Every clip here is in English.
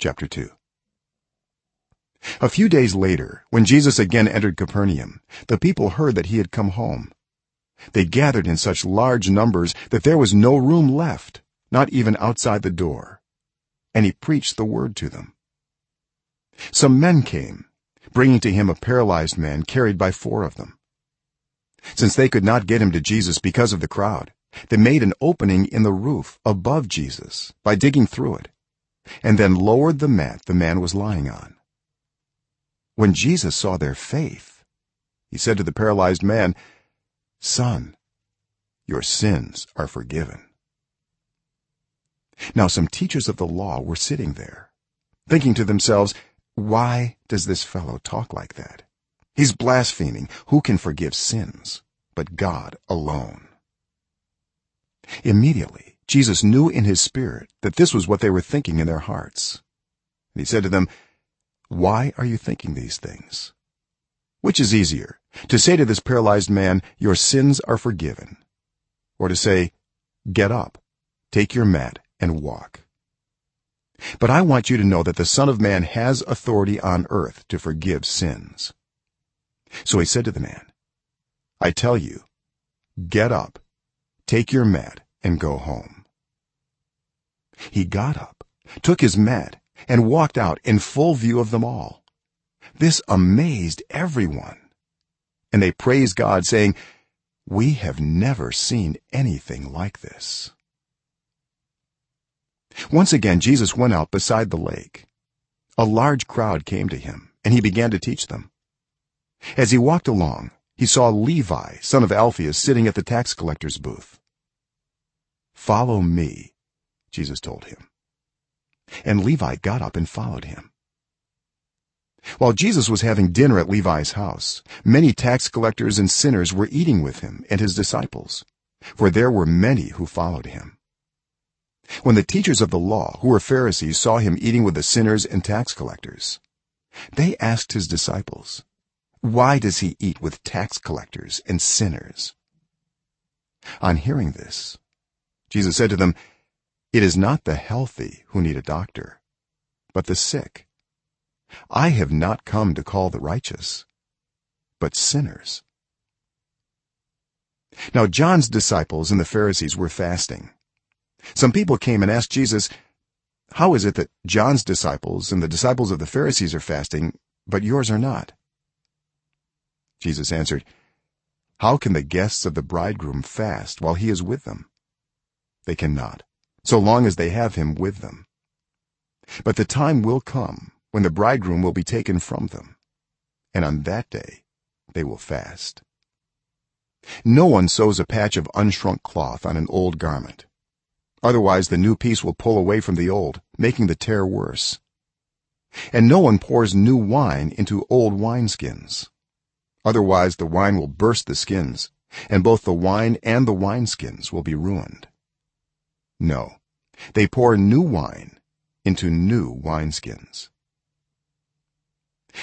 chapter 2 a few days later when jesus again entered capernaum the people heard that he had come home. They gathered in such large numbers that there was no room left not even outside the door and he preached the word to them. Some men came bringing to him a paralyzed man carried by four of them. Since they could not get him to jesus because of the crowd they made an opening in the roof above jesus by digging through it and then lowered the mat the man was lying on. When jesus saw their faith he said to the paralyzed man son your sins are forgiven. Now some teachers of the law were sitting there thinking to themselves why does this fellow talk like that? He's blaspheming. Who can forgive sins but god alone? Immediately jesus knew in his spirit that this was what they were thinking in their hearts. And he said to them why are you thinking these things? Which is easier to say to this paralyzed man your sins are forgiven or to say get up take your mat and walk but i want you to know that the son of man has authority on earth to forgive sins. So he said to the man i tell you get up take your mat and go home he got up took his mat and walked out in full view of them all. This amazed everyone. And they praised god saying we have never seen anything like this. Once again jesus went out beside the lake. A large crowd came to him and he began to teach them. As he walked along he saw levi son of alphaeus sitting at the tax collector's booth. Follow me jesus told him. And levi got up and followed him. While jesus was having dinner at levi's house many tax collectors and sinners were eating with him and his disciples for there were many who followed him. When the teachers of the law who were pharisees saw him eating with the sinners and tax collectors they asked his disciples why does he eat with tax collectors and sinners? On hearing this jesus said to them it is not the healthy who need a doctor but the sick. I have not come to call the righteous but sinners. Now john's disciples and the pharisees were fasting. Some people came and asked jesus how is it that john's disciples and the disciples of the pharisees are fasting but yours are not? Jesus answered how can the guests of the bridegroom fast while he is with them? They cannot so long as they have him with them. But the time will come when the bridegroom will be taken from them and on that day they will fast. No one sews a patch of unshrunk cloth on an old garment. Otherwise the new piece will pull away from the old making the tear worse. And no one pours new wine into old wineskins. Otherwise the wine will burst the skins and both the wine and the wineskins will be ruined no. They pour new wine into new wineskins.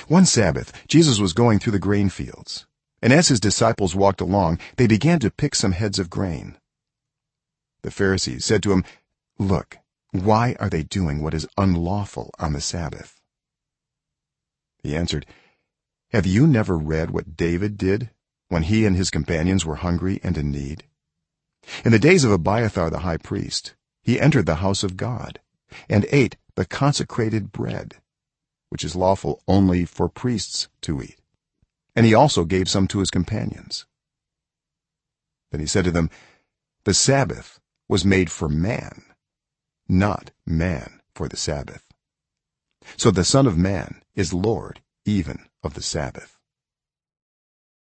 One sabbath jesus was going through the grain fields and as his disciples walked along they began to pick some heads of grain. The pharisees said to him look why are they doing what is unlawful on the sabbath? He answered have you never read what david did when he and his companions were hungry and in need in the days of abiathar the high priest he entered the house of god and ate the consecrated bread which is lawful only for priests to eat. And he also gave some to his companions. Then he said to them the sabbath was made for man not man for the sabbath. So the son of man is lord even of the sabbath